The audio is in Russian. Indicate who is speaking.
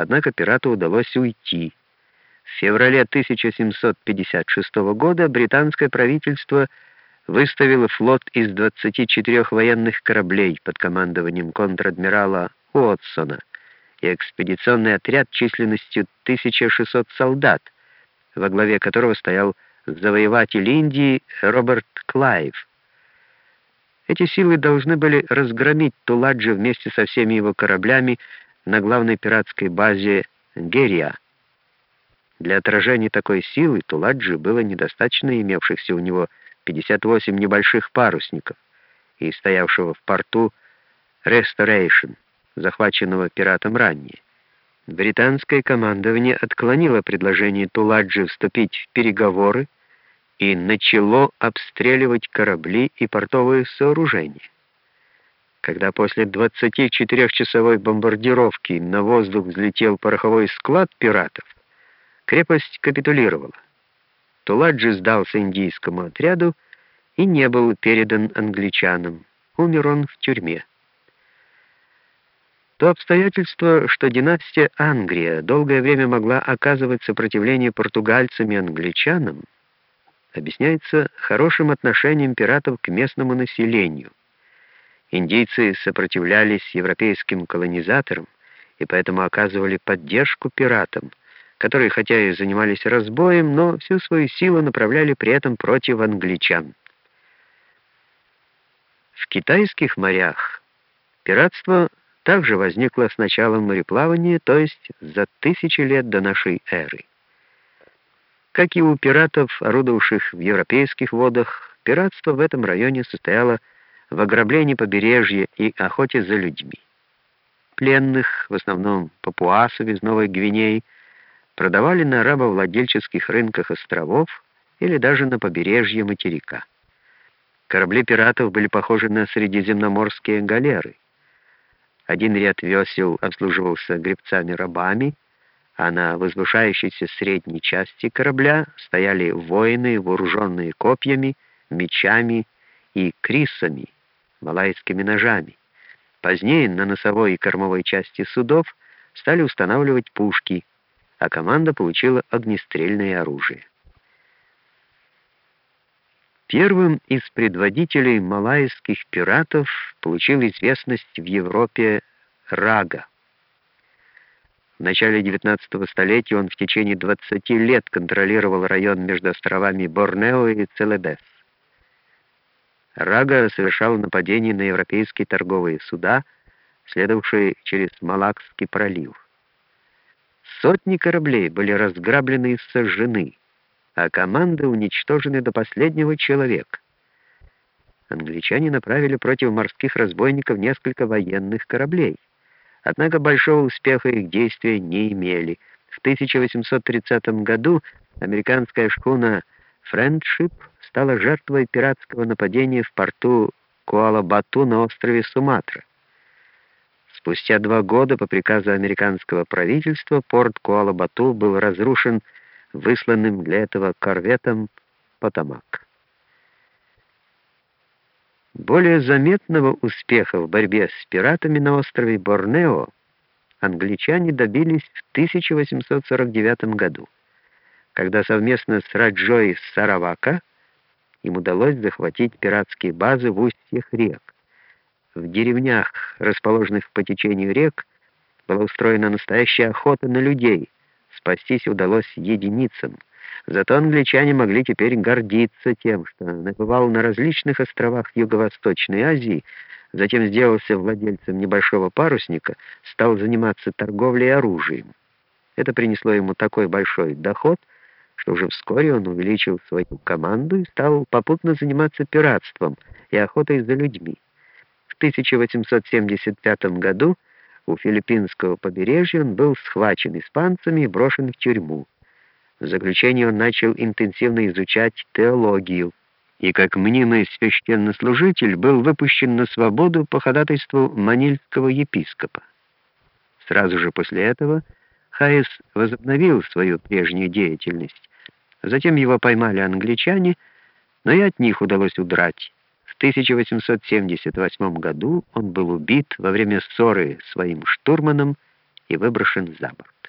Speaker 1: Однако пирату удалось уйти. В феврале 1756 года британское правительство выставило флот из 24 военных кораблей под командованием контр-адмирала Уотсона и экспедиционный отряд численностью 1600 солдат, во главе которого стоял завоеватель Индии Роберт Клайв. Эти силы должны были разгромить Туладжи вместе со всеми его кораблями на главной пиратской базе Герия. Для отражения такой силы Туладжи было недостаточно имевшихся у него 58 небольших парусников и стоявшего в порту Restoration, захваченного пиратом ранее. Британское командование отклонило предложение Туладжи вступить в переговоры и начало обстреливать корабли и портовые сооружения. Когда после 24-часовой бомбардировки на воздух взлетел пороховой склад пиратов, крепость капитулировала. Туладжи сдался индийскому отряду и не был передан англичанам. Умер он в тюрьме. То обстоятельство, что династия Ангрия долгое время могла оказывать сопротивление португальцам и англичанам, объясняется хорошим отношением пиратов к местному населению. Индийцы сопротивлялись европейским колонизаторам и поэтому оказывали поддержку пиратам, которые хотя и занимались разбоем, но всю свою силу направляли при этом против англичан. В китайских морях пиратство также возникло с началом мореплавания, то есть за тысячи лет до нашей эры. Как и у пиратов, орудовавших в европейских водах, пиратство в этом районе состояло в ограблении побережья и охоте за людьми. Пленных, в основном папуасов из Новой Гвинеи, продавали на рабовладельческих рынках островов или даже на побережье материка. Корабли пиратов были похожи на средиземноморские галеры. Один ряд весел обслуживался гребцами-рабами, а на возвышающейся средней части корабля стояли воины, вооруженные копьями, мечами и крисами, малайскими ножами. Позднее на носовой и кормовой части судов стали устанавливать пушки, а команда получила огнестрельное оружие. Первым из предводителей малайских пиратов получил известность в Европе Рага. В начале XIX столетия он в течение 20 лет контролировал район между островами Борнео и Целебес. Рага совершал нападения на европейские торговые суда, следовавшие через Малакский пролив. Сотни кораблей были разграблены и сожжены, а команды уничтожены до последнего человека. Англичане направили против морских разбойников несколько военных кораблей. Однако большого успеха их действия не имели. В 1830 году американская шхуна «Френдшип» стала жертвой пиратского нападения в порту Куала-Бату на острове Суматра. Спустя два года по приказу американского правительства порт Куала-Бату был разрушен высланным для этого корветом «Потамак». Более заметного успеха в борьбе с пиратами на острове Борнео англичане добились в 1849 году, когда совместно с Раджой Саравака им удалось захватить пиратские базы в устьях рек. В деревнях, расположенных по течению рек, была устроена настоящая охота на людей. Спастись удалось единицам — Зато англичане могли теперь гордиться тем, что набывал на различных островах Юго-Восточной Азии, затем сделался владельцем небольшого парусника, стал заниматься торговлей оружием. Это принесло ему такой большой доход, что уже вскоре он увеличил свою команду и стал попутно заниматься пиратством и охотой за людьми. В 1875 году у филиппинского побережья он был схвачен испанцами и брошен в тюрьму. В заключение он начал интенсивно изучать теологию и, как мнимый священнослужитель, был выпущен на свободу по ходатайству манильского епископа. Сразу же после этого Хайес возобновил свою прежнюю деятельность. Затем его поймали англичане, но и от них удалось удрать. В 1878 году он был убит во время ссоры своим штурманом и выброшен за борт.